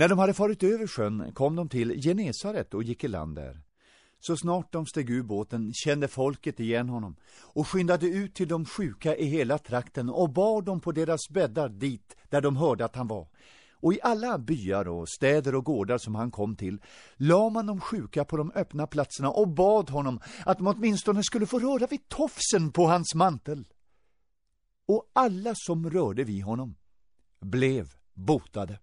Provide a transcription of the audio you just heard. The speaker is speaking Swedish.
När de hade farit över sjön kom de till Genesaret och gick i land där. Så snart de steg ur båten kände folket igen honom och skyndade ut till de sjuka i hela trakten och bar dem på deras bäddar dit där de hörde att han var. Och i alla byar och städer och gårdar som han kom till la man de sjuka på de öppna platserna och bad honom att de åtminstone skulle få röra vid tofsen på hans mantel. Och alla som rörde vid honom blev botade.